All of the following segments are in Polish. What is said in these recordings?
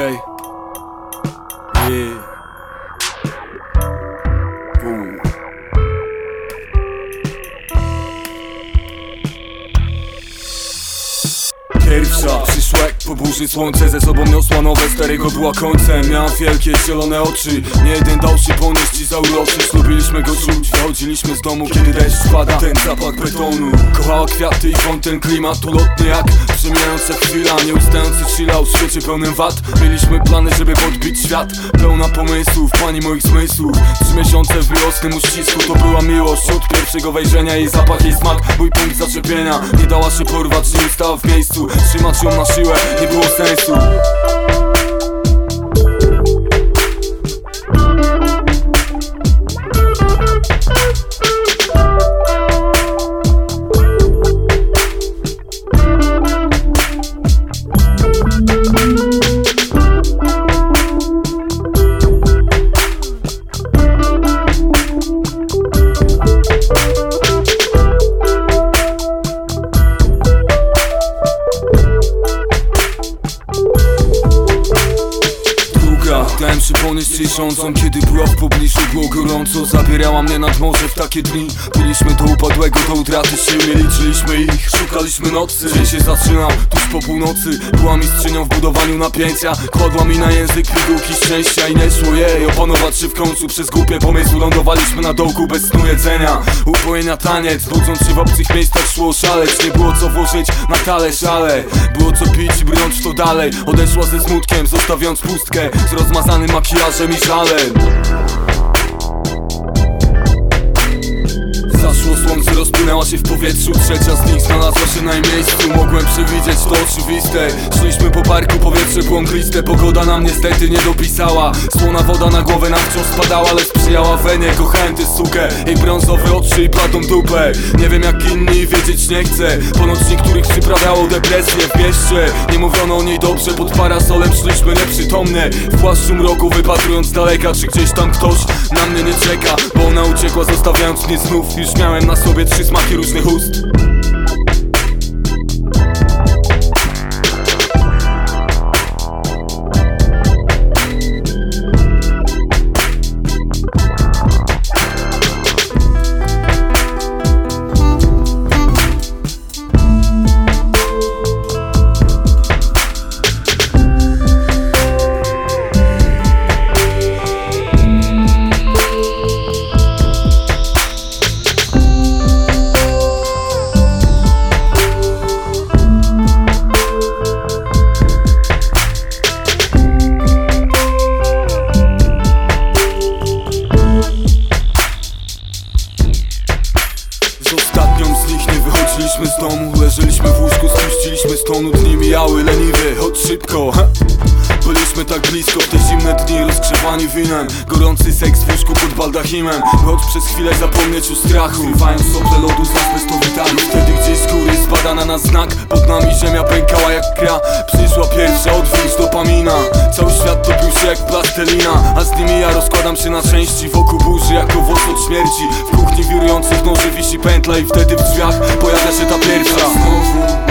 Okay. Pierwsza. Przyszła jak po burzy Słońce ze sobą niosła nowe Starego była końcem. Miałam wielkie zielone oczy. Nie jeden dał się ponieść ci zauroczyć Lubiliśmy go czuć. Wychodziliśmy z domu kiedy deszcz spada. Ten zapach betonu Kochała kwiaty i ten klimat ulotny jak Przemijająca chwila. Nieustający chillał w świecie pełnym wad. Mieliśmy plany żeby podbić świat. Pełna pomysłów, pani moich zmysłów. Trzy miesiące w miłosnym uścisku. To była miłość od pierwszego wejrzenia. Jej zapach, jej smak, mój punkt zaczepienia. Nie dała się porwać, nie stała w miejscu. Trzymać ją na siłę, nie było sensu Kiedy była w pobliżu, było gorąco. Zabierała mnie nad morze w takie dni. Byliśmy do upadłego, do utraty sił Nie liczyliśmy ich, szukaliśmy nocy. Dzień się zaczynał, tuż po północy. Była mistrzynią w budowaniu napięcia. Kładła mi na język pigułki szczęścia I nie szło jej opanować się w końcu. Przez głupie pomysły lądowaliśmy na dołku bez snu jedzenia. Upojenia taniec, budząc się w obcych miejscach szło szaleć. Nie było co włożyć na talerz, ale Było co pić i brnąć to dalej. Odeszła ze smutkiem, zostawiając pustkę Z rozmazanym makijażem i żalem Zaszło słońce, rozpłynęła się w powietrzu. Trzecia z nich znalazła się na miejscu. Mogłem przewidzieć to oczywiste. Szliśmy po parku, powietrze było mgliste Pogoda nam niestety nie dopisała. Słona woda na głowę nam wciąż spadała Ale sprzyjała wenie, kochałem tę sukę. Jej brązowe oczy i bladą dupę. Nie wiem jak inni, wiedzieć nie chcę. Ponoć niektórych przyprawiało depresję w mieście. Nie mówiono o niej dobrze, pod parasolem szliśmy nieprzytomne. W płaszczu mroku wypatrując daleka Czy gdzieś tam ktoś na mnie nie czeka Bo ona uciekła zostawiając mnie znów Już miałem na sobie trzy smaki różnych ust tonu Dni mijały leniwie, choć szybko ha? Byliśmy tak blisko w te zimne dni Rozgrzewani winem. Gorący seks w łóżku pod baldachimem. Choć przez chwilę zapomnieć o strachu. Zrywając sople lodu z azbestowitami Wtedy gdzieś z góry spada na nas znak. Pod nami ziemia pękała jak kra. Przyszła pierwsza odwilż dopamina. Cały świat topił się jak plastelina. A z nimi ja rozkładam się na części Wokół burzy jak owoc od śmierci. W kuchni wirujących noży wisi pętla I wtedy w drzwiach pojawia się ta pierwsza. Znowu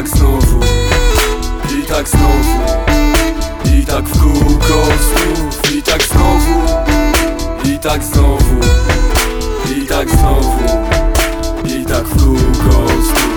tak znowu I tak znowu I tak w kółko znów I tak znowu I tak znowu I tak znowu I tak w kółko znów